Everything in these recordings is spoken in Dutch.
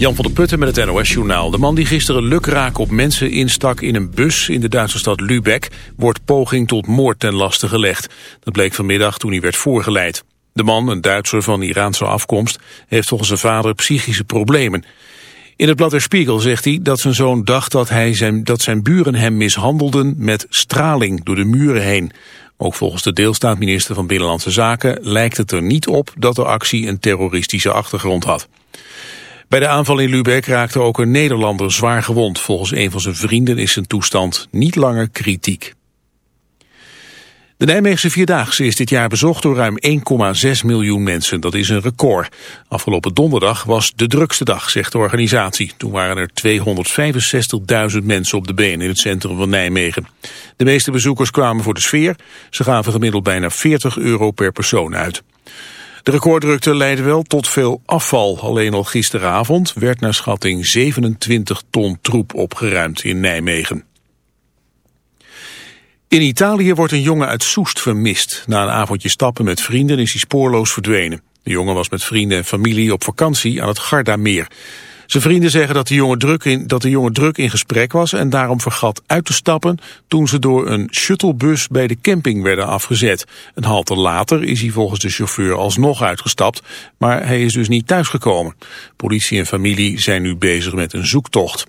Jan van der Putten met het NOS-journaal. De man die gisteren lukraak op mensen instak in een bus in de Duitse stad Lübeck... wordt poging tot moord ten laste gelegd. Dat bleek vanmiddag toen hij werd voorgeleid. De man, een Duitser van Iraanse afkomst, heeft volgens zijn vader psychische problemen. In het blad Der Spiegel zegt hij dat zijn zoon dacht dat, hij zijn, dat zijn buren hem mishandelden met straling door de muren heen. Ook volgens de deelstaatminister van Binnenlandse Zaken lijkt het er niet op dat de actie een terroristische achtergrond had. Bij de aanval in Lübeck raakte ook een Nederlander zwaar gewond. Volgens een van zijn vrienden is zijn toestand niet langer kritiek. De Nijmeegse Vierdaagse is dit jaar bezocht door ruim 1,6 miljoen mensen. Dat is een record. Afgelopen donderdag was de drukste dag, zegt de organisatie. Toen waren er 265.000 mensen op de been in het centrum van Nijmegen. De meeste bezoekers kwamen voor de sfeer. Ze gaven gemiddeld bijna 40 euro per persoon uit. De recorddrukte leidde wel tot veel afval. Alleen al gisteravond werd naar schatting 27 ton troep opgeruimd in Nijmegen. In Italië wordt een jongen uit Soest vermist. Na een avondje stappen met vrienden is hij spoorloos verdwenen. De jongen was met vrienden en familie op vakantie aan het Gardameer. Zijn vrienden zeggen dat de, jongen druk in, dat de jongen druk in gesprek was en daarom vergat uit te stappen toen ze door een shuttlebus bij de camping werden afgezet. Een halte later is hij volgens de chauffeur alsnog uitgestapt, maar hij is dus niet thuisgekomen. Politie en familie zijn nu bezig met een zoektocht.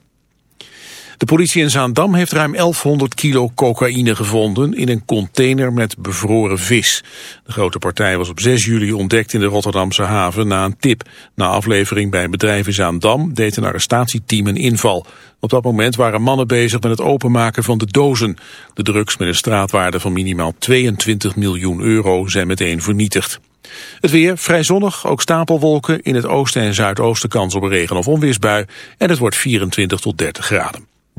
De politie in Zaandam heeft ruim 1100 kilo cocaïne gevonden in een container met bevroren vis. De grote partij was op 6 juli ontdekt in de Rotterdamse haven na een tip. Na aflevering bij een bedrijf in Zaandam deed een arrestatieteam een inval. Op dat moment waren mannen bezig met het openmaken van de dozen. De drugs met een straatwaarde van minimaal 22 miljoen euro zijn meteen vernietigd. Het weer vrij zonnig, ook stapelwolken. In het oosten en zuidoosten kans op regen- of onweersbui. En het wordt 24 tot 30 graden.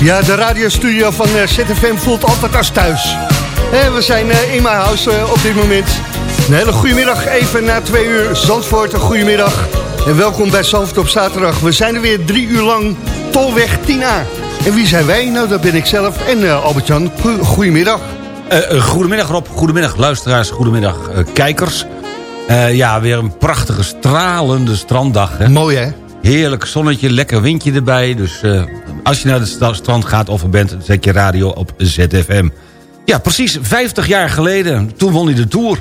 Ja, de radiostudio van eh, ZFM voelt altijd als thuis. En we zijn eh, in mijn huis eh, op dit moment. Een hele goede middag, even na twee uur. Zandvoort, een goede middag. En welkom bij Zandvoort op zaterdag. We zijn er weer drie uur lang, Tolweg 10A. En wie zijn wij? Nou, dat ben ik zelf en eh, Albert-Jan. Goe- Goedemiddag. Eh, eh, goedemiddag Rob, goedemiddag luisteraars, goedemiddag eh, kijkers. Eh, ja, weer een prachtige stralende stranddag. Hè? Mooi, hè? Heerlijk zonnetje, lekker windje erbij. Dus eh, als je naar het strand gaat of er bent, zet je radio op ZFM. Ja, precies 50 jaar geleden, toen won hij de Tour.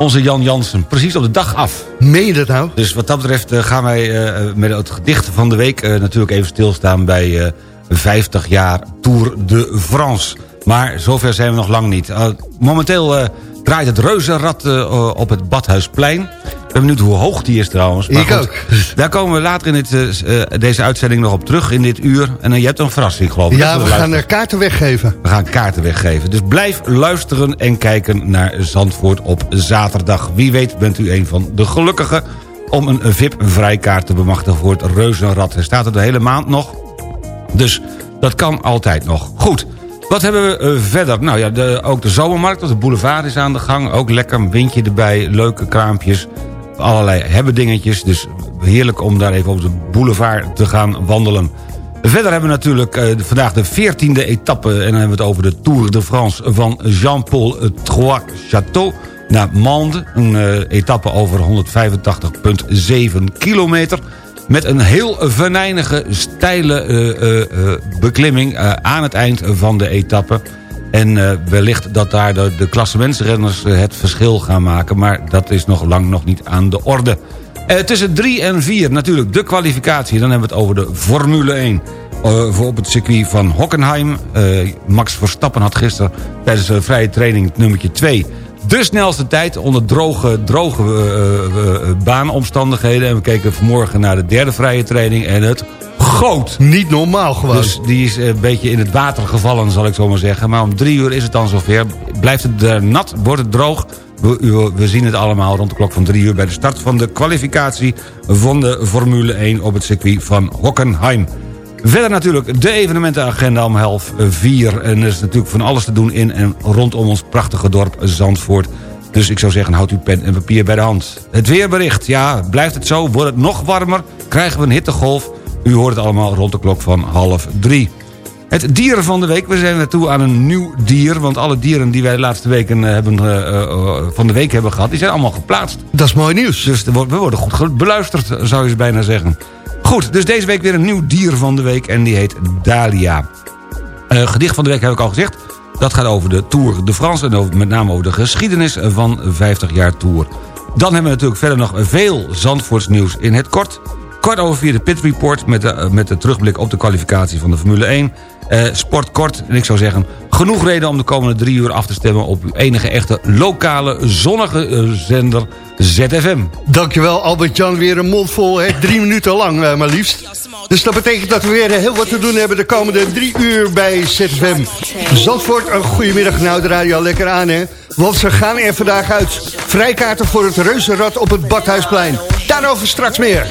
Onze Jan Jansen, precies op de dag af. Meen je dat nou? Dus wat dat betreft eh, gaan wij eh, met het gedicht van de week... eh, natuurlijk even stilstaan bij eh 50 jaar Tour de France. Maar zover zijn we nog lang niet. Momenteel draait het reuzenrad op het Badhuisplein. Ben benieuwd hoe hoog die is trouwens. Maar Ik goed, ook. Daar komen we later in dit, eh, eh, deze uitzending nog op terug in dit uur. En eh, je hebt een verrassing geloof ik. Ja, we gaan er kaarten weggeven. We gaan kaarten weggeven. Dus blijf luisteren en kijken naar Zandvoort op zaterdag. Wie weet bent u een van de gelukkigen... om een VIP-vrijkaart te bemachtigen voor het Reuzenrad. Hij staat er de hele maand nog. Dus dat kan altijd nog. Goed. Wat hebben we verder? Nou ja, de, ook de zomermarkt, de boulevard is aan de gang. Ook lekker een windje erbij, leuke kraampjes. Allerlei hebben dingetjes. Dus heerlijk om daar even op de boulevard te gaan wandelen. Verder hebben we natuurlijk eh, vandaag de 14e etappe... en dan hebben we het over de Tour de France van Jean-Paul Trois-Château naar Mende. Een eh, etappe over 185,7 kilometer... met een heel venijnige, steile eh, beklimming aan het eind van de etappe... En eh, wellicht dat daar de, de klassementsrenners eh, het verschil gaan maken... maar dat is nog lang nog niet aan de orde. Eh, tussen 3 en 4 natuurlijk de kwalificatie. Dan hebben we het over de Formule 1. eh, voor op het circuit van Hockenheim. Max Verstappen had gisteren tijdens de vrije training het nummertje 2... de snelste tijd onder droge, droge baanomstandigheden. En we keken vanmorgen naar de derde vrije training en het goot. Niet normaal gewoon. Dus die is een beetje in het water gevallen, zal ik zo maar zeggen. Maar om drie uur is het dan zover. Blijft het nat, wordt het droog. We zien het allemaal rond de klok van drie uur... bij de start van de kwalificatie van de Formule 1... op het circuit van Hockenheim. Verder natuurlijk de evenementenagenda om half vier. En er is natuurlijk van alles te doen in en rondom ons prachtige dorp Zandvoort. Dus ik zou zeggen, houd uw pen en papier bij de hand. Het weerbericht, ja, blijft het zo? Wordt het nog warmer? Krijgen we een hittegolf? U hoort het allemaal rond de klok van half drie. Het dieren van de week. We zijn naartoe aan een nieuw dier. Want alle dieren die wij de laatste weken eh, hebben, eh, eh, van de week hebben gehad... die zijn allemaal geplaatst. Dat is mooi nieuws. Dus we worden goed beluisterd, zou je eens bijna zeggen. Goed, dus deze week weer een nieuw dier van de week. En die heet Dalia. Gedicht van de week heb ik al gezegd. Dat gaat over de Tour de France. En over, met name over de geschiedenis van 50 jaar Tour. Dan hebben we natuurlijk verder nog veel Zandvoorts nieuws in het kort. Kort over vier de Pit Report met de, met de terugblik op de kwalificatie van de Formule 1. Eh, sport kort, en ik zou zeggen... genoeg reden om de komende drie uur af te stemmen... op uw enige echte lokale zonnige eh, zender ZFM. Dankjewel Albert-Jan, weer een mond vol, hè? drie minuten lang eh, maar liefst. Dus dat betekent dat we weer heel wat te doen hebben de komende drie uur bij ZFM. Zandvoort, een goedemiddag, nou de radio lekker aan hè. Want ze gaan er vandaag uit. Vrijkaarten voor het reuzenrad op het Badhuisplein. Daarover straks meer.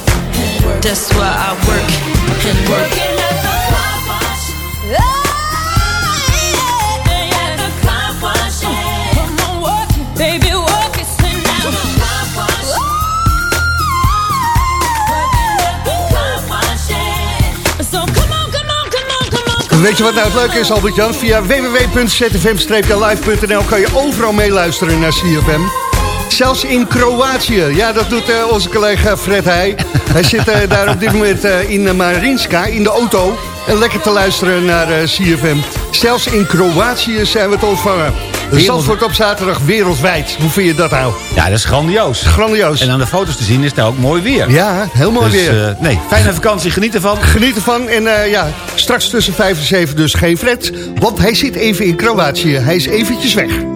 That's why I work and work. Baby, work it now. So come on, come on, come on, come on. Weet je wat nou het leuke is, Albert-Jan? Via www.zfm-live.nl kan je overal meeluisteren naar CFM. Zelfs in Kroatië. Ja, dat doet eh, onze collega Fred Heij. Hij zit eh, daar op dit moment eh, in Marinska, in de auto. En lekker te luisteren naar CFM. Zelfs in Kroatië zijn we te ontvangen. Zandvoort op zaterdag wereldwijd. Hoe vind je dat nou? Ja, dat is grandioos. Grandioos. En aan de foto's te zien is daar ook mooi weer. Ja, heel mooi dus, weer. nee, fijne vakantie, geniet ervan. Geniet ervan. En ja, straks tussen 5 en 7 dus geen Fred. Want hij zit even in Kroatië. Hij is eventjes weg.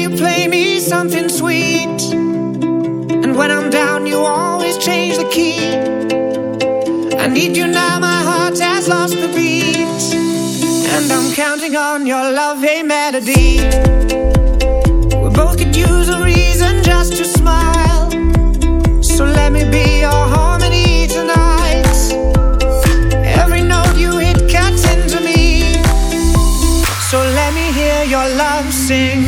You play me something sweet? And when I'm down you always change the key. I need you now my heart has lost the beat. And I'm counting on your love Hey melody. We both could use a reason just to smile. So let me be your harmony tonight. Every note you hit cuts into me. So let me hear your love sing.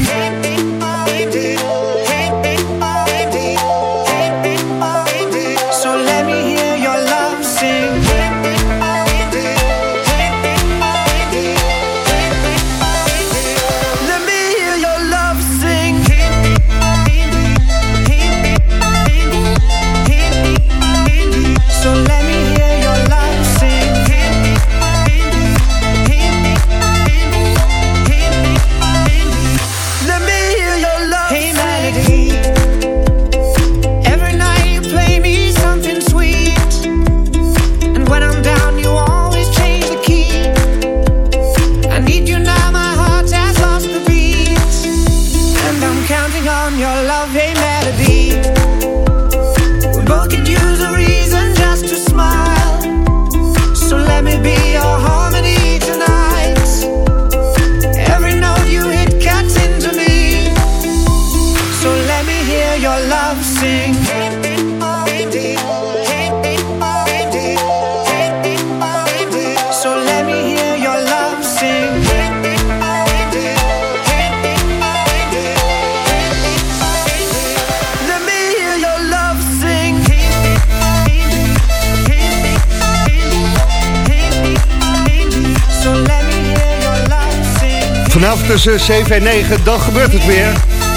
Tussen 7 en 9, dan gebeurt het weer.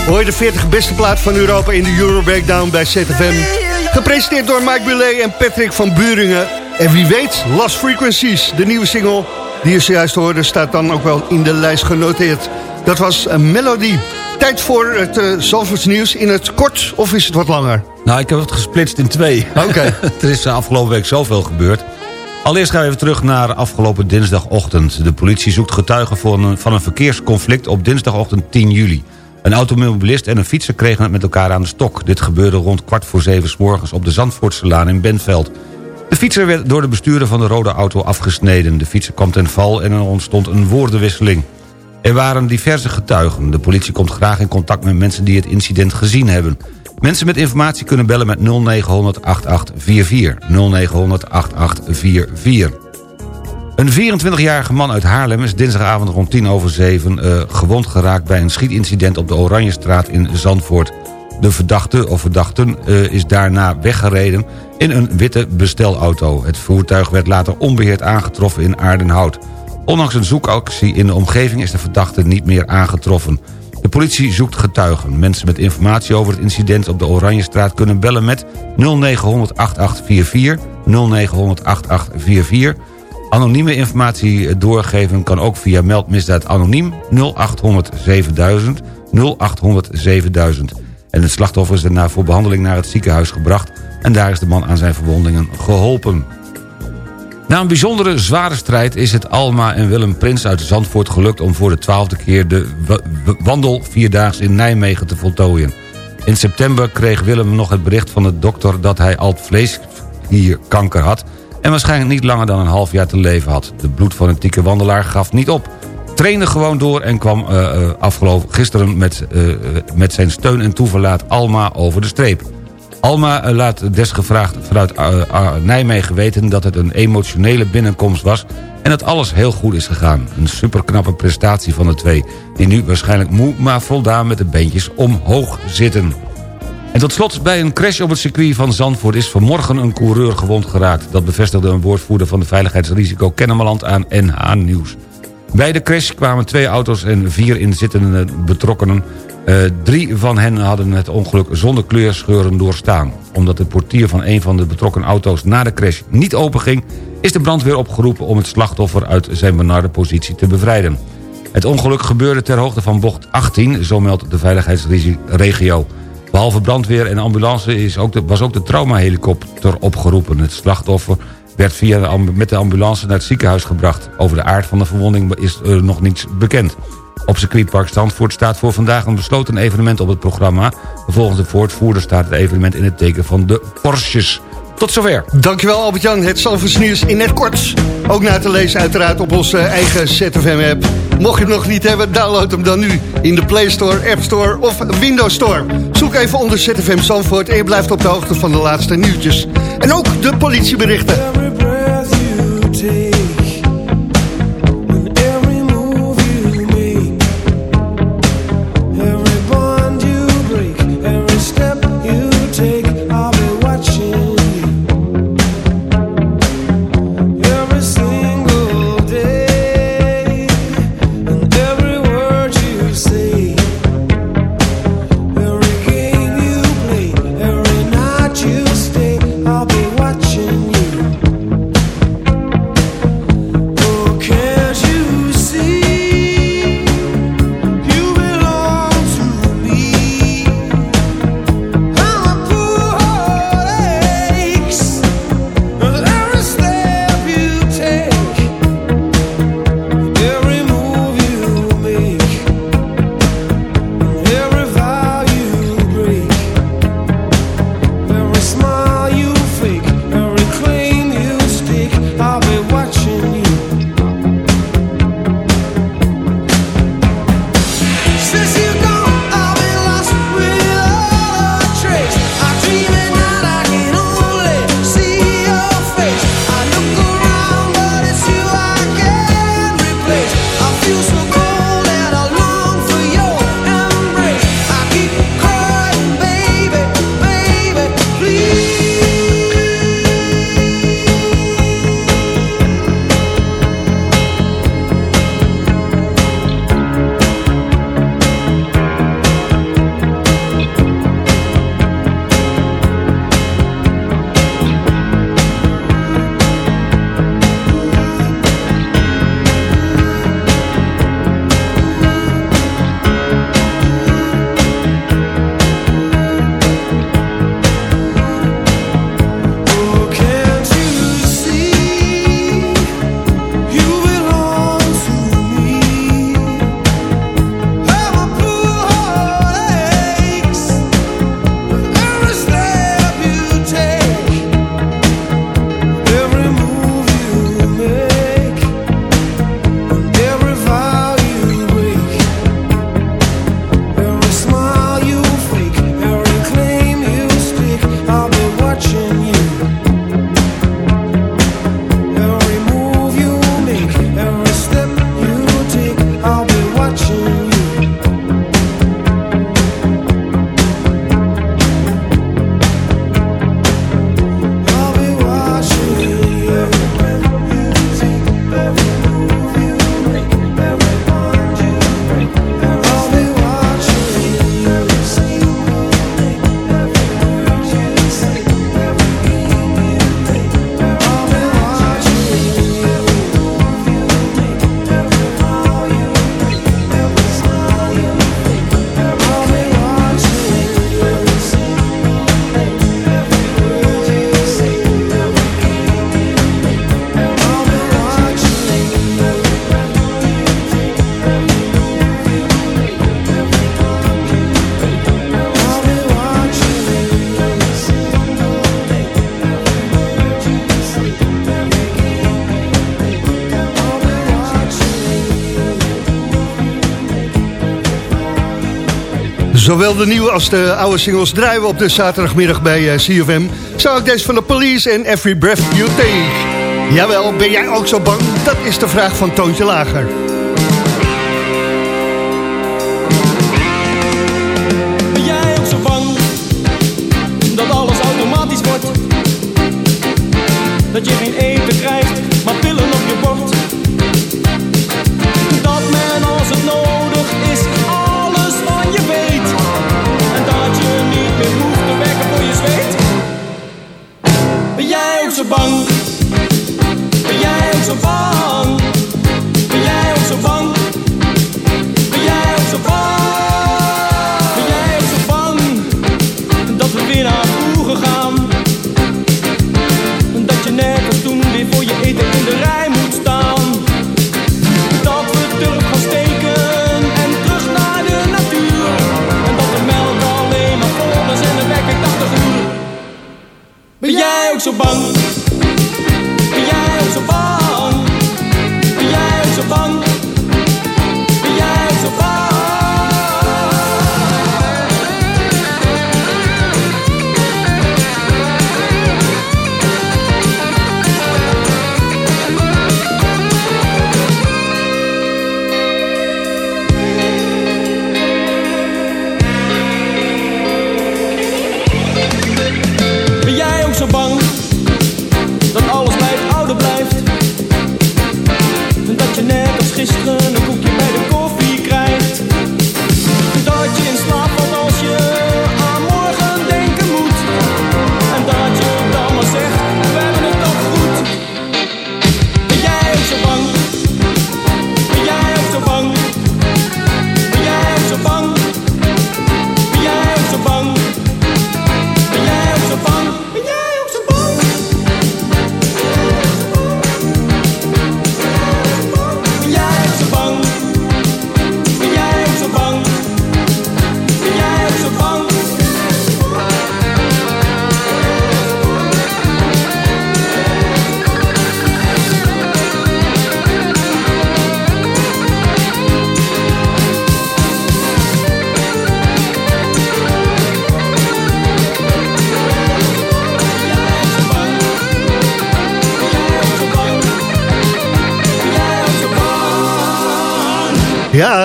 Hoor je de 40 beste plaat van Europa in de Euro Breakdown bij ZFM. Gepresenteerd door Mike Bulet en Patrick van Buringen. En wie weet, Last Frequencies, de nieuwe single die je zojuist hoorde... staat dan ook wel in de lijst genoteerd. Dat was een Melody. Tijd voor het uh, Zalvoorts nieuws in het kort of is het wat langer? Nou, ik heb het gesplitst in twee. Oké. er is de afgelopen week zoveel gebeurd. Allereerst gaan we even terug naar afgelopen dinsdagochtend. De politie zoekt getuigen van een, van een verkeersconflict op dinsdagochtend 10 juli. Een automobilist en een fietser kregen het met elkaar aan de stok. Dit gebeurde rond kwart voor zeven 's morgens op de Zandvoortselaan in Benveld. De fietser werd door de bestuurder van de rode auto afgesneden. De fietser kwam ten val en er ontstond een woordenwisseling. Er waren diverse getuigen. De politie komt graag in contact met mensen die het incident gezien hebben. Mensen met informatie kunnen bellen met 0900 8844. 0900 8844. Een 24-jarige man uit Haarlem is dinsdagavond rond 10 over 7... eh, gewond geraakt bij een schietincident op de Oranjestraat in Zandvoort. De verdachte of verdachten eh, is daarna weggereden in een witte bestelauto. Het voertuig werd later onbeheerd aangetroffen in Aardenhout. Ondanks een zoekactie in de omgeving is de verdachte niet meer aangetroffen. De politie zoekt getuigen. Mensen met informatie over het incident op de Oranjestraat kunnen bellen met 0900 8844, 0900 8844. Anonieme informatie doorgeven kan ook via meldmisdaad anoniem 0800 7000, 0800 7000. En het slachtoffer is daarna voor behandeling naar het ziekenhuis gebracht... en daar is de man aan zijn verwondingen geholpen. Na een bijzondere zware strijd is het Alma en Willem Prins uit Zandvoort gelukt... om voor de twaalfde keer de wandel Vierdaags in Nijmegen te voltooien. In september kreeg Willem nog het bericht van de dokter... dat hij altvleesklierkanker had... en waarschijnlijk niet langer dan een half jaar te leven had. De bloedfanatieke wandelaar gaf niet op. Trainde gewoon door en kwam eh, eh, afgelopen gisteren... Met, eh, met zijn steun en toeverlaat Alma over de streep. Alma eh, laat desgevraagd vanuit eh, eh, Nijmegen weten dat het een emotionele binnenkomst was... en dat alles heel goed is gegaan. Een superknappe prestatie van de twee... die nu waarschijnlijk moe, maar voldaan met de beentjes omhoog zitten. En tot slot, bij een crash op het circuit van Zandvoort... is vanmorgen een coureur gewond geraakt. Dat bevestigde een woordvoerder van de veiligheidsrisico Kennemerland aan NH Nieuws. Bij de crash kwamen twee auto's en vier inzittende betrokkenen. Eh, drie van hen hadden het ongeluk zonder kleurscheuren doorstaan. Omdat de portier van een van de betrokken auto's na de crash niet openging... is de brandweer opgeroepen om het slachtoffer uit zijn benarde positie te bevrijden. Het ongeluk gebeurde ter hoogte van bocht 18, zo meldt de veiligheidsregio. Behalve brandweer en ambulance is ook de, was ook de traumahelikopter opgeroepen. Het slachtoffer werd via de, met de ambulance naar het ziekenhuis gebracht. Over de aard van de verwonding is er nog niets bekend. Op circuitpark Zandvoort staat voor vandaag een besloten evenement op het programma. Volgens de voortvoerder staat het evenement in het teken van de Porsches. Tot zover. Dankjewel Albert-Jan, het Zalvers nieuws in het kort. Ook na te lezen uiteraard op onze eigen ZFM-app. Mocht je hem nog niet hebben, download hem dan nu in de Play Store, App Store of Windows Store. Zoek even onder ZFM Zandvoort en je blijft op de hoogte van de laatste nieuwtjes. En ook de politieberichten. Zowel de nieuwe als de oude singles draaien we op de zaterdagmiddag bij eh, CFM. Zo ook deze van de Police en Every Breath You Take. Jawel, ben jij ook zo bang? Dat is de vraag van Toontje Lager.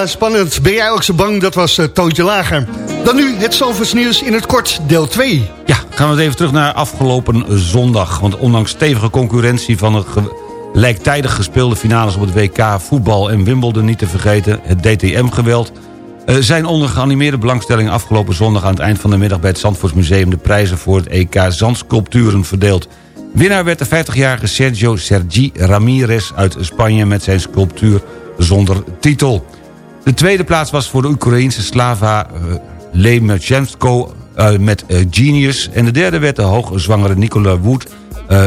Ja, spannend. Ben jij ook zo bang? Dat was uh, Toontje Lager. Dan nu het Zalvers nieuws in het kort, deel 2. Ja, gaan we even terug naar afgelopen zondag. Want ondanks stevige concurrentie van de gelijktijdig gespeelde finales... op het WK voetbal en Wimbledon niet te vergeten, het DTM-geweld... Uh, zijn onder geanimeerde belangstelling afgelopen zondag... aan het eind van de middag bij het Zandvoortsmuseum... de prijzen voor het EK Zandsculpturen verdeeld. Winnaar werd de 50-jarige Sergio Sergi Ramirez uit Spanje... met zijn sculptuur zonder titel. De tweede plaats was voor de Oekraïense Slava uh, Lemchenko uh, met uh, Genius. En de derde werd de hoogzwangere Nicola Wood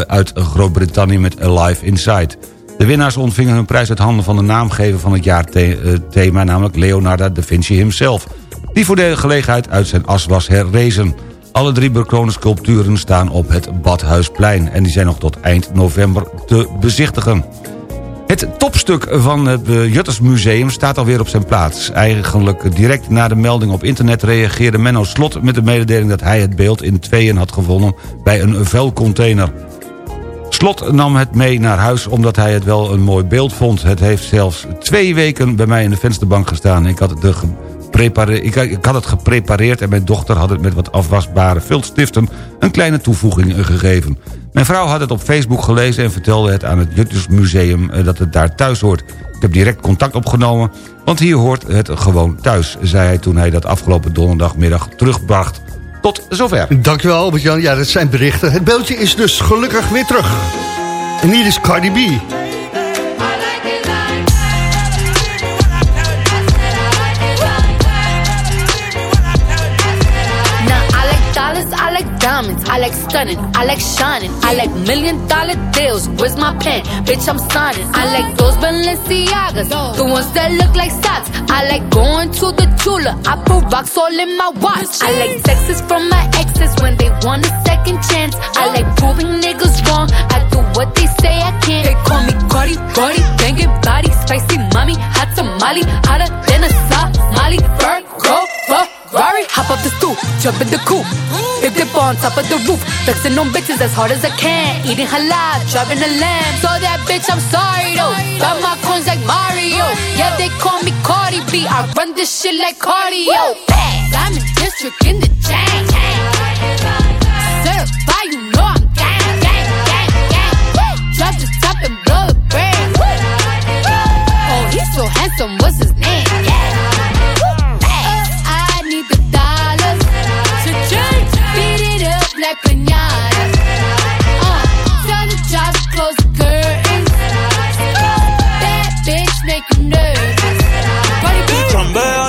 uit Groot-Brittannië met Alive Inside. De winnaars ontvingen hun prijs uit handen van de naamgever van het jaarthema... namelijk Leonardo da Vinci himself. Die voor de gelegenheid uit zijn as was herrezen. Alle drie bekronen sculpturen staan op het Badhuisplein... en die zijn nog tot eind november te bezichtigen. Het topstuk van het Juttersmuseum staat alweer op zijn plaats. Eigenlijk direct na de melding op internet reageerde Menno Slot... met de mededeling dat hij het beeld in tweeën had gevonden bij een vuilcontainer. Slot nam het mee naar huis omdat hij het wel een mooi beeld vond. Het heeft zelfs twee weken bij mij in de vensterbank gestaan. Ik had, ik, ik had het geprepareerd en mijn dochter had het met wat afwasbare viltstiften... een kleine toevoeging gegeven. Mijn vrouw had het op Facebook gelezen en vertelde het aan het Juttersmuseum dat het daar thuis hoort. Ik heb direct contact opgenomen, want hier hoort het gewoon thuis... zei hij toen hij dat afgelopen donderdagmiddag terugbracht. Tot zover. Dankjewel Albert-Jan. Ja, dat zijn berichten. Het beeldje is dus gelukkig weer terug. En hier is Cardi B. diamonds. I like stunning. I like shining. I like million dollar deals. Where's my pen? Bitch, I'm signing. I like those Balenciagas. The ones that look like socks. I like going to the Tula. I put rocks all in my watch. I like texts from my exes when they want a second chance. I like proving niggas wrong. I do what they say I can't. They call me Cardi, Cardi, banging body, spicy mommy, hot tamale, hotter than a Somali. Virgo, Ferrari, Hop up the stoop, jump in the coop. Big dip on top of the roof. Flexing on bitches as hard as I can. Eating halal, driving a lamb. So that bitch, I'm sorry though. Got my coins like Mario. Yeah, they call me Cardi B. I run this shit like cardio. Diamond district in the chain. You know I'm gang, gang, gang, gang. Drop the top and blow the brand. Oh, he's so handsome, what's his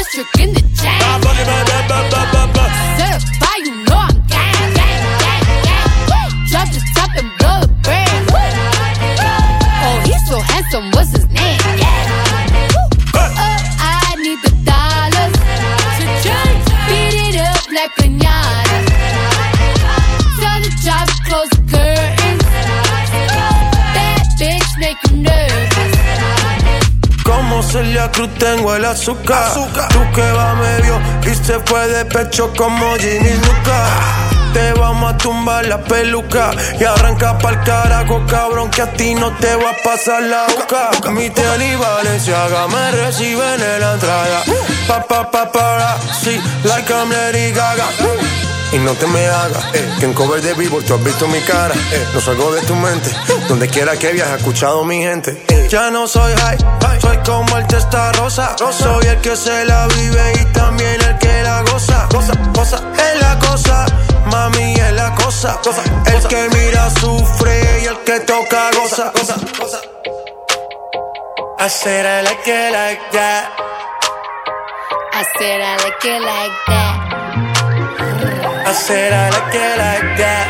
District in the chain. Certified, you know I'm gang, gang, gang, gang. Drop the top and blow Cruz tengo el azúcar. Tú que va medio y se fue de pecho como Ginny Luca. Te vamos a tumbar la peluca y arranca pa'l carajo, cabrón, que a ti no te va a pasar la boca. Mi tele y Valenciaga me reciben en la entrada. Pa, pa, pa, para, sí, like I'm Lady Gaga. Y no te me hagas, eh, que en cover de vivo tú has visto mi cara. Eh, no salgo de tu mente, donde quiera que viajes, he escuchado mi gente. Eh, ya no soy high, soy como el testa rosa. Soy el que se la vive y también el que la goza. Cosa, cosa, es la cosa, mami es la cosa. El que mira sufre y el que toca goza. goza, goza. I said I like it like that. I said I like it like that. I said I like it like that.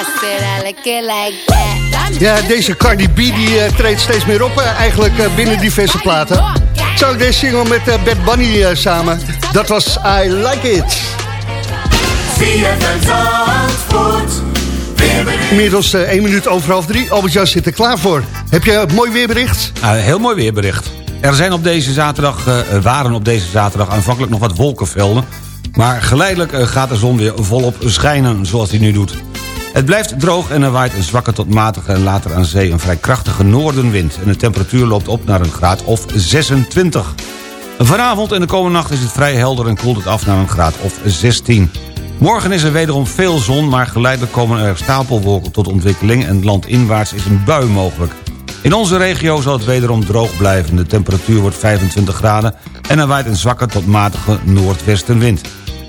I said I like it like that. Ja, deze Cardi B die eh, treedt steeds meer op, eh, eigenlijk eh, binnen diverse platen. Zo deze single met eh, Bad Bunny eh, samen. Dat was I Like It. Inmiddels eh, één minuut over half drie. Albert-Jan zit er klaar voor. Heb je een mooi weerbericht? Ah, heel mooi weerbericht. Er zijn op deze zaterdag, eh, waren op deze zaterdag aanvankelijk nog wat wolkenvelden. Maar geleidelijk eh, gaat de zon weer volop schijnen, zoals hij nu doet. Het blijft droog en er waait een zwakke tot matige en later aan zee een vrij krachtige noordenwind. En de temperatuur loopt op naar een graad of 26. Vanavond en de komende nacht is het vrij helder en koelt het af naar een graad of 16. Morgen is er wederom veel zon, maar geleidelijk komen er stapelwolken tot ontwikkeling... en landinwaarts is een bui mogelijk. In onze regio zal het wederom droog blijven. De temperatuur wordt 25 graden en er waait een zwakke tot matige noordwestenwind.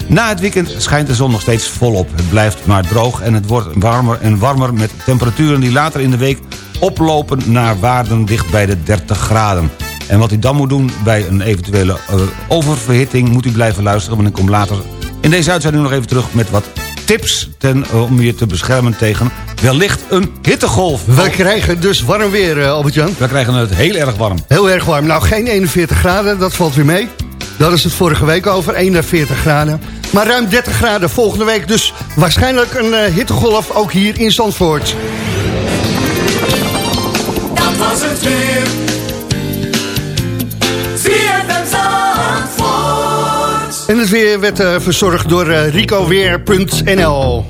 Na het weekend schijnt de zon nog steeds volop. Het blijft maar droog en het wordt warmer en warmer... met temperaturen die later in de week oplopen naar waarden dicht bij de 30 graden. En wat u dan moet doen bij een eventuele eh, oververhitting... moet u blijven luisteren, want ik kom later in deze uitzending nog even terug... met wat tips ten, eh, om je te beschermen tegen wellicht een hittegolf. We krijgen dus warm weer, eh, Albert-Jan. We krijgen het heel erg warm. Heel erg warm. Nou, geen 41 graden, dat valt weer mee. Dat is het vorige week over, 41 graden. Maar ruim 30 graden volgende week. Dus waarschijnlijk een eh, hittegolf ook hier in Zandvoort. Dat was het weer. En het weer werd eh, verzorgd door eh, ricoweer.nl.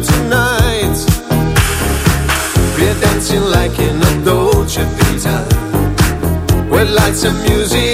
tonight. We're dancing like in a Dolce Vita, with lights and music.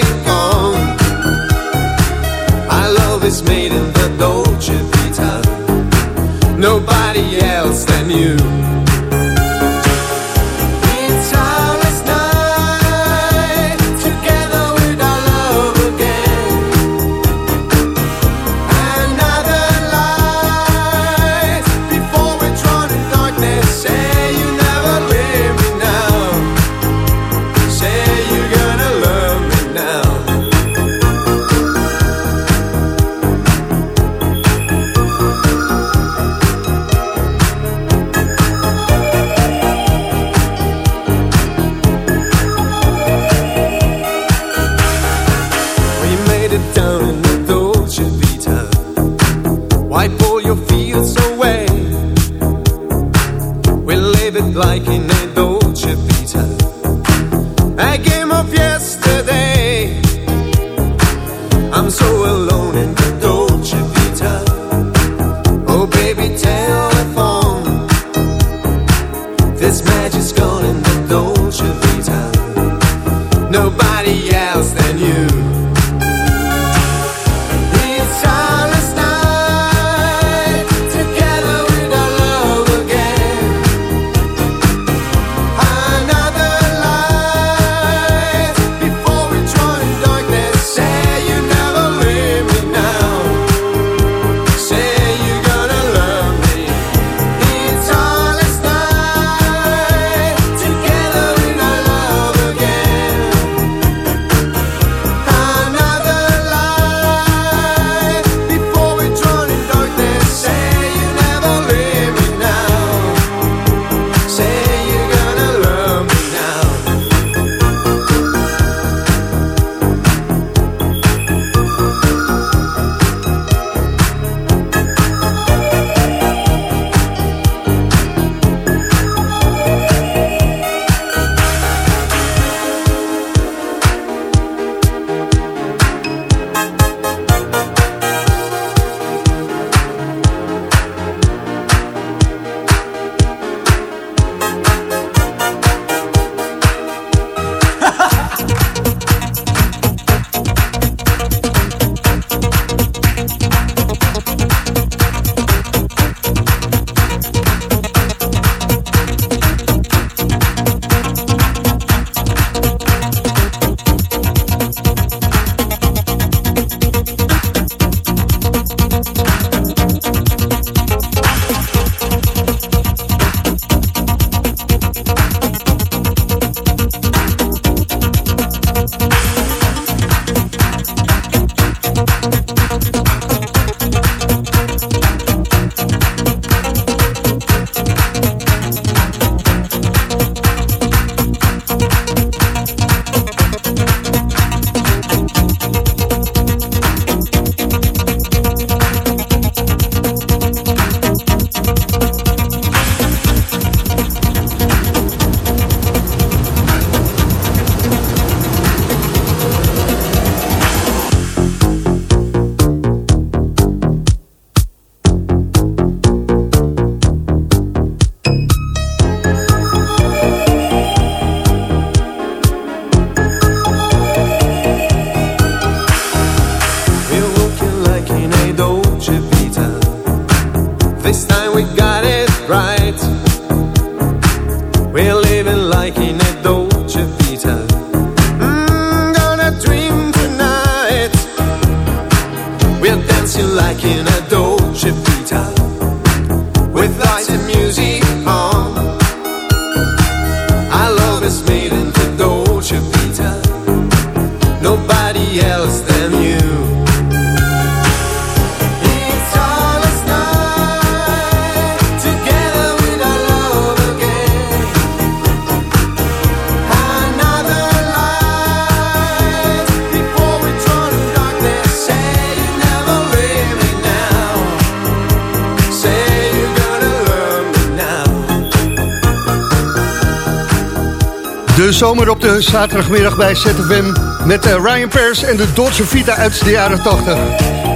zomer op de zaterdagmiddag bij ZFM... met eh, Ryan Pers en de Dolce Vita uit de jaren 80.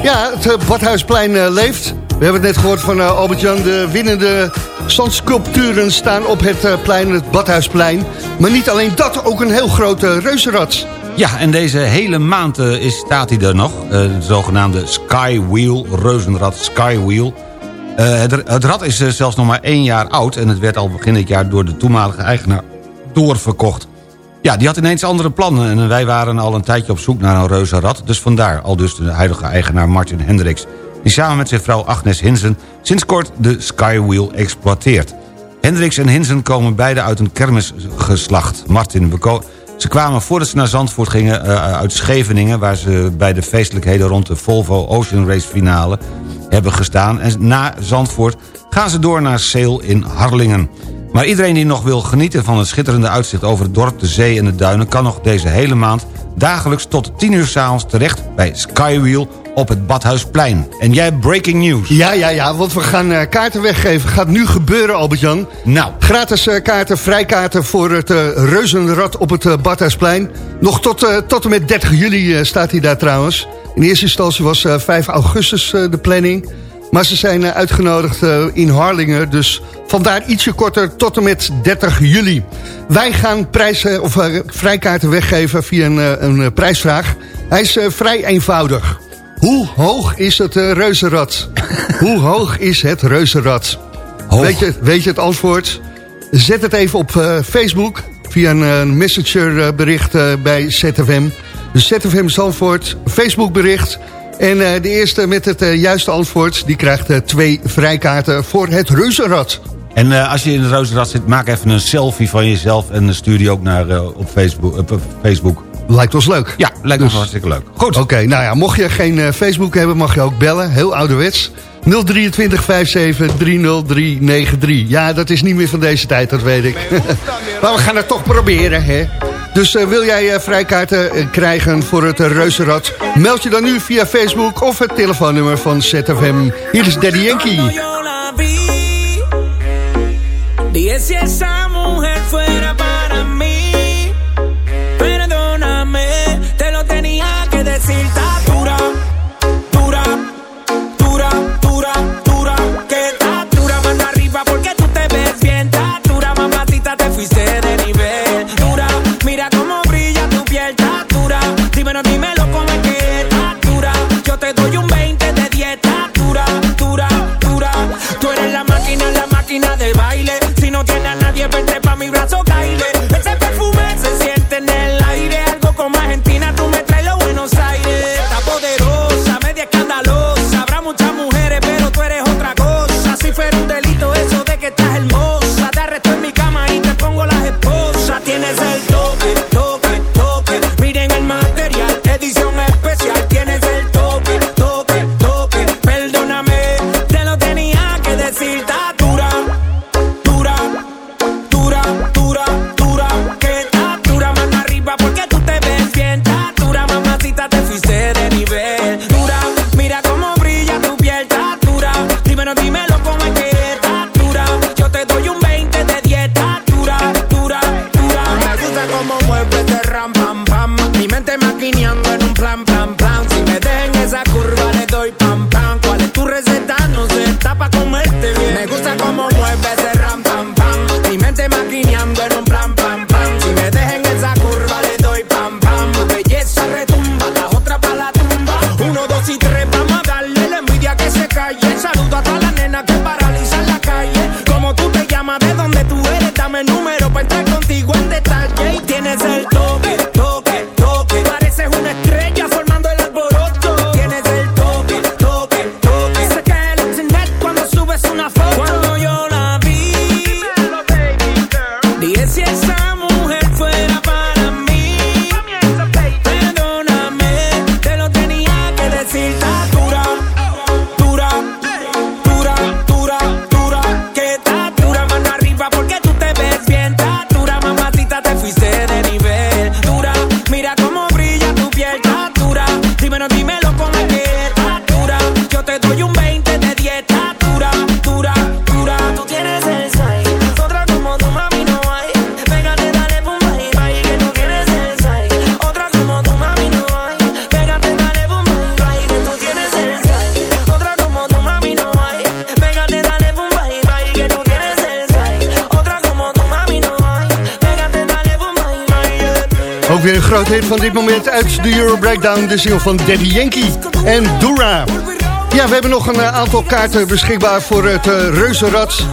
Ja, het eh, Badhuisplein eh, leeft. We hebben het net gehoord van Albert-Jan. De winnende zandsculpturen staan op het plein, het Badhuisplein. Maar niet alleen dat, ook een heel grote reuzenrad. Ja, en deze hele maand is, staat hij er nog. de zogenaamde Skywheel, reuzenrad Skywheel... Wheel. het, het, rad is zelfs nog maar één jaar oud... en het werd al begin dit jaar door de toenmalige eigenaar doorverkocht. Ja, die had ineens andere plannen en wij waren al een tijdje op zoek naar een reuzenrad. Dus vandaar, al dus de huidige eigenaar Martin Hendricks... die samen met zijn vrouw Agnes Hinsen sinds kort de Skywheel exploiteert. Hendricks en Hinsen komen beide uit een kermisgeslacht. Martin, ze kwamen voordat ze naar Zandvoort gingen eh, uit Scheveningen... waar ze bij de feestelijkheden rond de Volvo Ocean Race finale hebben gestaan. En na Zandvoort gaan ze door naar Seel in Harlingen. Maar iedereen die nog wil genieten van het schitterende uitzicht... over het dorp, de zee en de duinen... kan nog deze hele maand dagelijks tot 10 uur s'avonds terecht... bij Skywheel op het Badhuisplein. En jij breaking news. Ja, ja, ja, want we gaan eh, kaarten weggeven. Gaat nu gebeuren, Albert-Jan. Nou. Gratis eh, kaarten, vrijkaarten voor het eh, reuzenrad op het uh, Badhuisplein. Nog tot, tot en met 30 juli staat hij daar trouwens. In eerste instantie was eh, 5 augustus de planning. Maar ze zijn eh, uitgenodigd eh, in Harlingen. Dus vandaar ietsje korter tot en met 30 juli. Wij gaan prijzen, of, eh, vrijkaarten weggeven via een, een prijsvraag. Hij is vrij eenvoudig. Hoe hoog is het reuzenrad? Hoe hoog is het reuzenrad? Weet je, weet je het antwoord? Zet het even op Facebook via een messengerbericht bij ZFM. Dus ZFM Zandvoort, Facebook bericht. En eh, de eerste met het eh, juiste antwoord... die krijgt eh, twee vrijkaarten voor het reuzenrad. En eh, als je in het reuzenrad zit, maak even een selfie van jezelf... en stuur die ook naar, eh, op, Facebook, Facebook. Lijkt ons leuk. Ja, lijkt ons hartstikke leuk. Goed. Oké, nou ja, mocht je geen eh, Facebook hebben, mag je ook bellen. Heel ouderwets. 023 57 30393. Ja, dat is niet meer van deze tijd, dat weet ik. maar we gaan het toch proberen, hè. Dus eh, wil jij eh, vrijkaarten eh, krijgen voor het reuzenrad? Meld je dan nu via Facebook of het telefoonnummer van ZFM. Hier is Daddy Yankee. Van dit moment uit de Euro Breakdown. De single van Daddy Yankee en Dura. Ja, we hebben nog een eh, aantal kaarten beschikbaar voor het uh, Reuzenrad.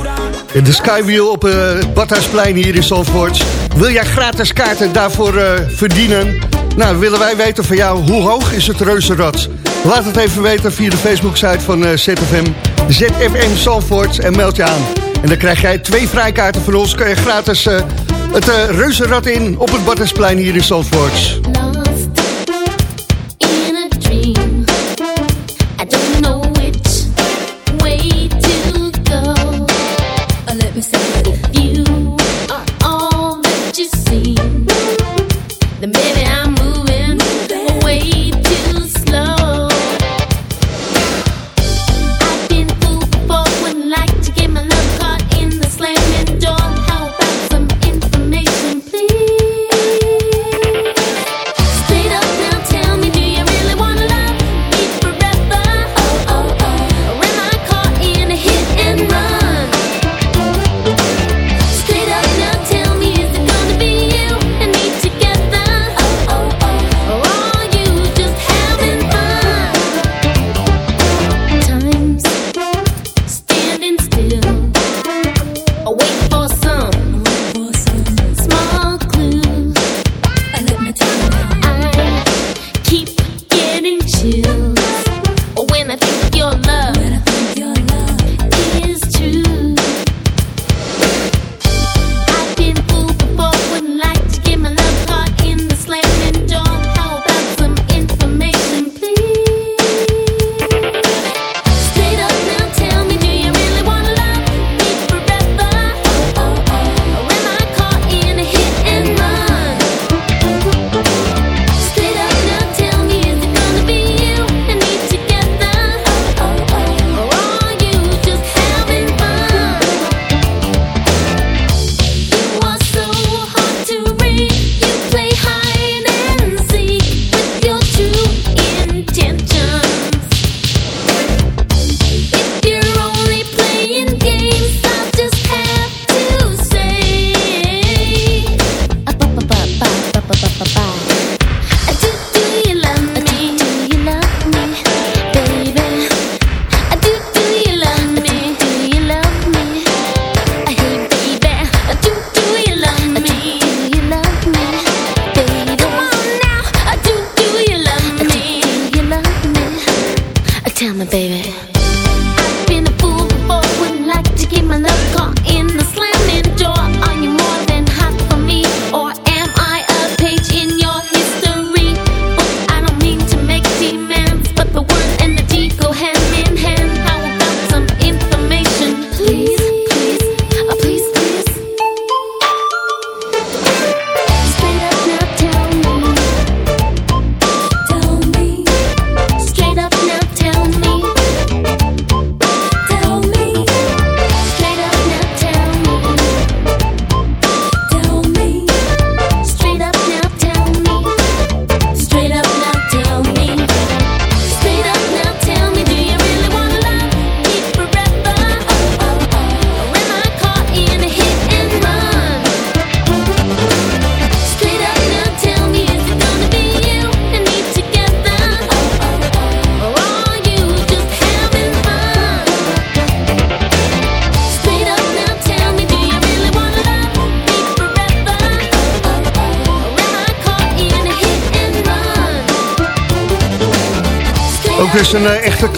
De Skywheel op het Badhuisplein hier in Zandvoort. Wil jij gratis kaarten daarvoor verdienen? Nou, willen wij weten van jou, hoe hoog is het Reuzenrad? Laat het even weten via de Facebook-site van ZFM. ZFM Zandvoort en meld je aan. En dan krijg jij twee vrijkaarten van ons. Kan je gratis het uh, Reuzenrad in op het Badhuisplein hier in Zandvoort.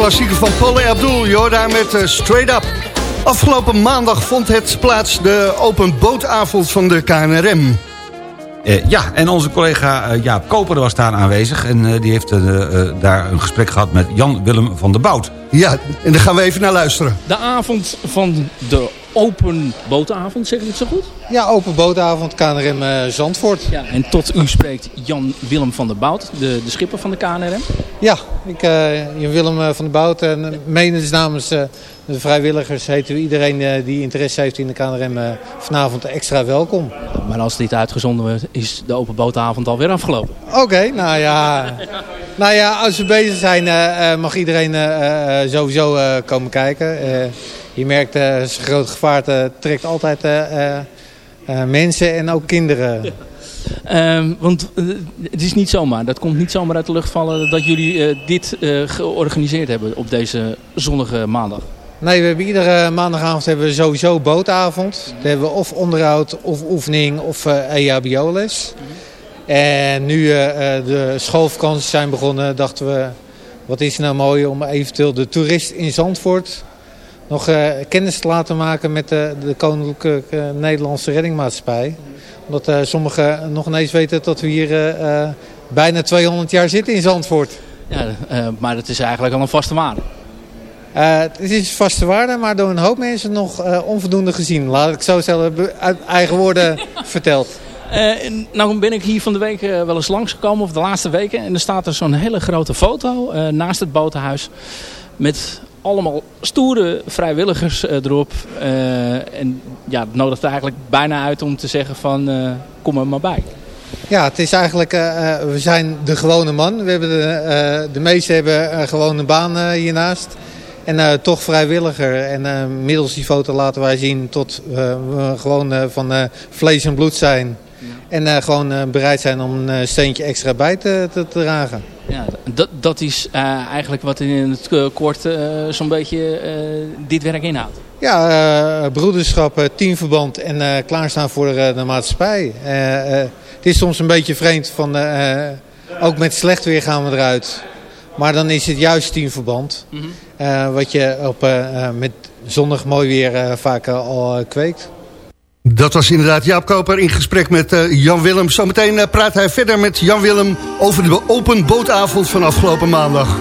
Klassieker van Paul Abdul. Daar met uh, Straight Up. Afgelopen maandag vond het plaats de open bootavond van de KNRM. Uh, ja, en onze collega uh, Jaap Koper was daar aanwezig... en uh, die heeft daar een gesprek gehad met Jan-Willem van der Bout. Ja, en daar gaan we even naar luisteren. De avond van de open bootavond, zeg ik het zo goed? Ja, open bootavond KNRM uh, Zandvoort. Ja, en tot u spreekt Jan-Willem van der Bout, de, de schipper van de KNRM. Ja, ik, uh, Jan-Willem van der Bout en menens namens de vrijwilligers heten u iedereen die interesse heeft in de KNRM vanavond extra welkom. Maar als dit uitgezonden wordt, is de open bootavond alweer afgelopen. Oké, okay, nou ja... nou ja, als we bezig zijn mag iedereen sowieso komen kijken je merkt, uh, zijn grote gevaarte trekt altijd mensen en ook kinderen. Ehm, want eh, het is niet zomaar, dat komt niet zomaar uit de lucht vallen dat jullie eh, dit eh, georganiseerd hebben op deze zonnige maandag. Nee, we hebben iedere maandagavond hebben we sowieso bootavond. Dan hebben we of onderhoud, of oefening, of eh EHBO-les. En nu eh, eh, de schoolvakanties zijn begonnen, dachten we... wat is nou mooi om eventueel de toerist in Zandvoort... nog kennis te laten maken met de, de Koninklijke Nederlandse Reddingmaatschappij. Omdat eh, sommigen nog ineens weten dat we hier eh, eh, bijna 200 jaar zitten in Zandvoort. Ja, maar het is eigenlijk al een vaste waarde. Het is vaste waarde, maar door een hoop mensen nog onvoldoende gezien. Laat ik zo be- uit eigen woorden verteld. En nou ben ik hier van de week wel eens langsgekomen, of de laatste weken. En er staat er zo'n hele grote foto naast het botenhuis. Met allemaal stoere vrijwilligers eh, erop. Eh, en ja, het nodigt eigenlijk bijna uit om te zeggen van eh, kom er maar bij. Ja, het is eigenlijk, we zijn de gewone man. We hebben de, eh, de meesten hebben een baan eh, hiernaast. En toch vrijwilliger. En middels die foto laten wij zien tot we gewoon van vlees en bloed zijn. En eh, gewoon eh, bereid zijn om een eh, steentje extra bij te, te dragen. Ja, dat, dat is eigenlijk wat in het kort zo'n beetje dit werk inhoudt. Ja, broederschap, teamverband en klaarstaan voor de maatschappij. Het is soms een beetje vreemd, van, ook met slecht weer gaan we eruit. Maar dan is het juist teamverband. Eh, wat je op, met zonnig mooi weer vaak al kweekt. Dat was inderdaad Jaap Koper in gesprek met eh, Jan Willem. Zometeen eh, praat hij verder met Jan Willem over de open bootavond van afgelopen maandag.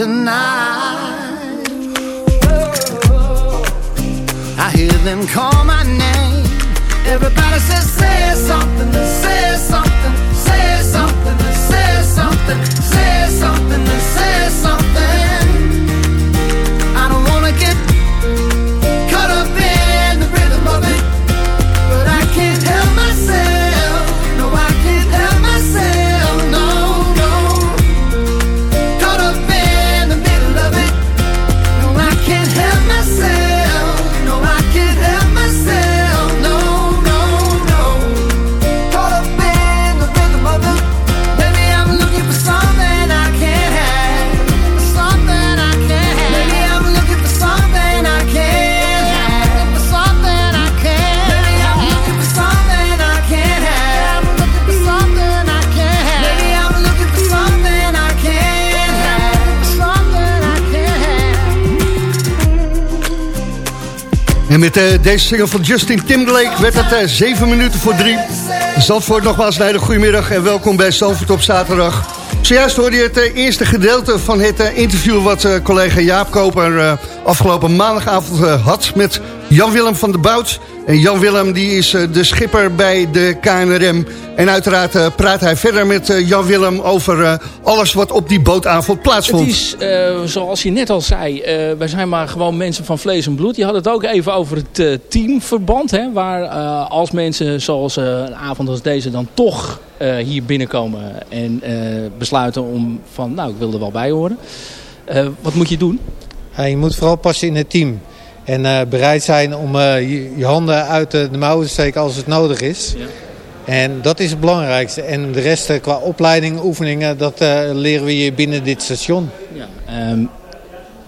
Tonight. I hear them call my name. Everybody says, say something, say something, say something, say something, say something, say something. En met eh, deze single van Justin Timberlake werd het eh, 7 minuten voor 3. Zandvoort nogmaals een hele goede middag en welkom bij Zandvoort op zaterdag. Zojuist hoorde je het eh, eerste gedeelte van het interview... wat collega Jaap Koper afgelopen maandagavond had... met Jan-Willem van der Bout. En Jan-Willem die is eh, de schipper bij de KNRM. En uiteraard eh, praat hij verder met eh, Jan-Willem... over eh, alles wat op die bootavond plaatsvond. Het is, eh, zoals je net al zei, eh, wij zijn maar gewoon mensen van vlees en bloed. Je had het ook even over het teamverband. Hè, waar als mensen zoals eh, een avond als deze dan toch eh, hier binnenkomen... en eh, besluiten om van, nou, ik wil er wel bij horen. Eh, wat moet je doen? Ja, je moet vooral passen in het team. En eh, bereid zijn om eh, je, je handen uit de, de mouwen te steken als het nodig is. En dat is het belangrijkste. En de rest eh, qua opleiding, oefeningen, dat leren we je binnen dit station. Ja. Ehm,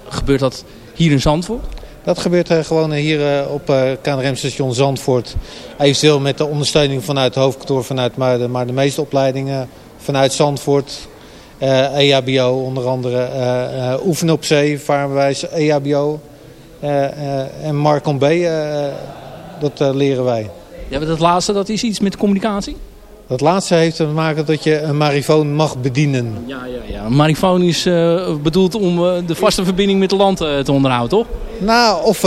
gebeurt dat hier in Zandvoort? Dat gebeurt gewoon hier op eh, KNRM-station Zandvoort. Eventueel met de ondersteuning vanuit het hoofdkantoor vanuit Muiden. Maar de meeste opleidingen vanuit Zandvoort. eh EHBO onder andere. oefenen op zee, vaarbewijs EHBO. Eh, eh, en Marcon B, eh, dat leren wij. Ja, maar dat laatste, dat is iets met communicatie? Dat laatste heeft te maken dat je een marifoon mag bedienen. Ja, ja, ja. Een marifoon is bedoeld om de vaste verbinding met de land te onderhouden, toch? Nou, of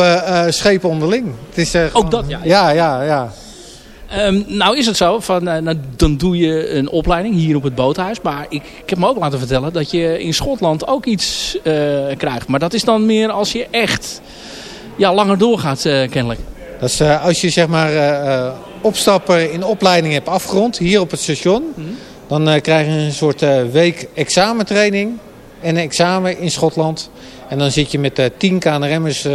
schepen onderling. Het is, Ook dat, ja. Ja, ja, ja. Ehm, nou is het zo, van, eh, nou, dan doe je een opleiding hier op het boothuis. Maar ik, ik heb me ook laten vertellen dat je in Schotland ook iets eh, krijgt. Maar dat is dan meer als je echt ja, langer doorgaat, eh, kennelijk. Dat is als je zeg maar opstappen in opleiding hebt afgerond, hier op het station. Dan eh, krijg je een soort week examentraining en een examen in Schotland. En dan zit je met tien KNRM'ers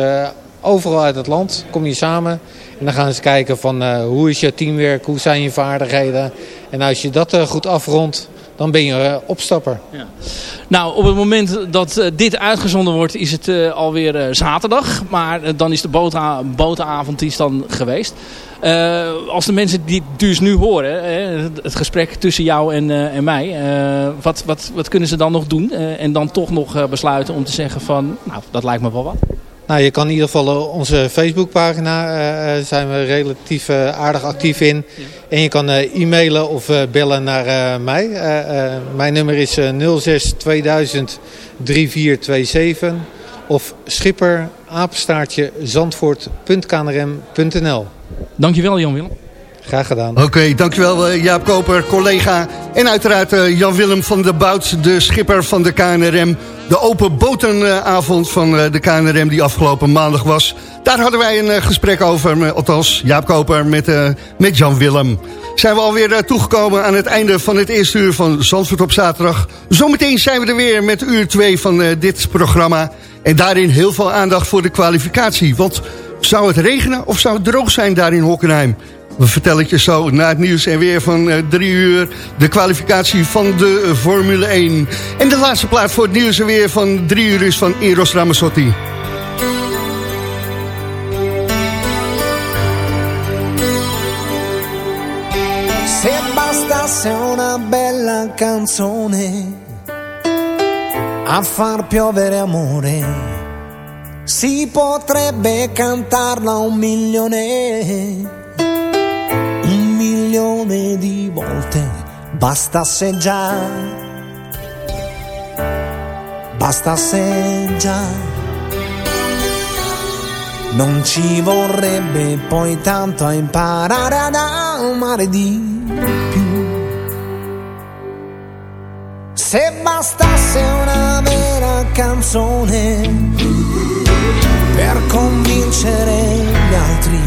overal uit het land, kom je samen. En dan gaan ze kijken van eh, hoe is je teamwerk, hoe zijn je vaardigheden. En als je dat eh, goed afrondt, dan ben je eh, opstapper. Nou, op het moment dat dit uitgezonden wordt, is het alweer zaterdag. Maar dan is de botenavond dan geweest. Als de mensen die dus nu horen, het gesprek tussen jou en, en mij, wat, wat, wat kunnen ze dan nog doen? En dan toch nog besluiten om te zeggen van, nou, dat lijkt me wel wat. Nou, je kan in ieder geval op onze Facebookpagina eh, eh, zijn we relatief eh, aardig actief in. En je kan eh, e-mailen of eh, bellen naar eh, mij. Eh, eh, mijn nummer is eh, 06 2000 3427 of schipper apenstaartje zandvoort.knrm.nl. Dankjewel Jan Willem. Graag gedaan. Oké, dankjewel eh, Jaap Koper, collega. En uiteraard eh, Jan-Willem van der Bout, de schipper van de KNRM. De open botenavond van eh, de KNRM die afgelopen maandag was. Daar hadden wij een gesprek over, althans Jaap Koper met, met Jan-Willem. Zijn we alweer toegekomen aan het einde van het eerste uur van Zandvoort op zaterdag. Zometeen zijn we er weer met uur 2 van dit programma. En daarin heel veel aandacht voor de kwalificatie. Want zou het regenen of zou het droog zijn daar in Hockenheim? We vertellen het je zo na het nieuws en weer van eh, drie uur... de kwalificatie van de eh, Formule 1. En de laatste plaat voor het nieuws en weer van drie uur is van Eros Ramazzotti. Se bastasse una bella canzone a far piovere amore, si potrebbe cantarla un milione, milione di volte, bastasse già, bastasse già. Non ci vorrebbe poi tanto a imparare ad amare di più. Se bastasse una vera canzone per convincere gli altri,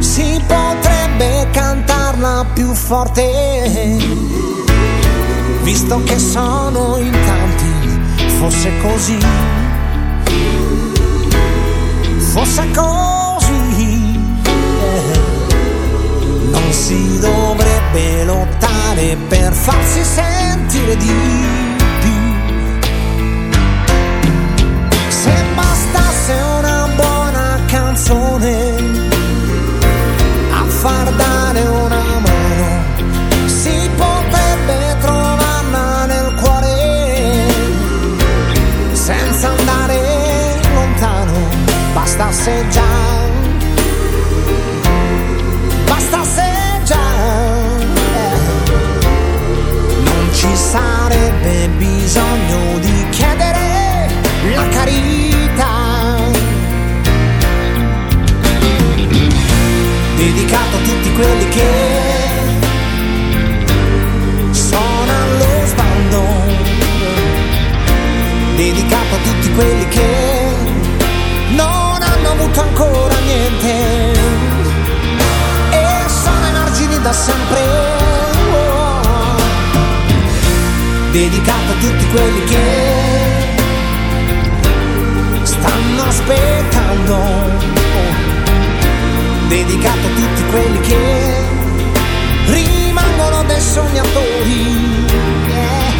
si potrebbe cantarla più forte. Visto che sono in tanti, fosse così fosse così, non si dovrebbe lottare per farsi sentire di già. Basta già, non ci sarebbe bisogno di chiedere la carità. Dedicato a tutti quelli che sono allo sbando. Dedicato a tutti quelli che avuto ancora niente e sono emargini da sempre. Oh. Dedicato a tutti quelli che stanno aspettando. Dedicato a tutti quelli che rimangono dei sognatori. Yeah.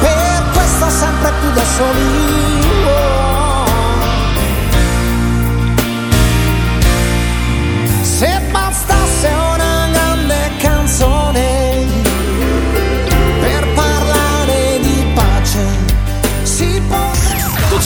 Per questo sempre più da soli. Oh.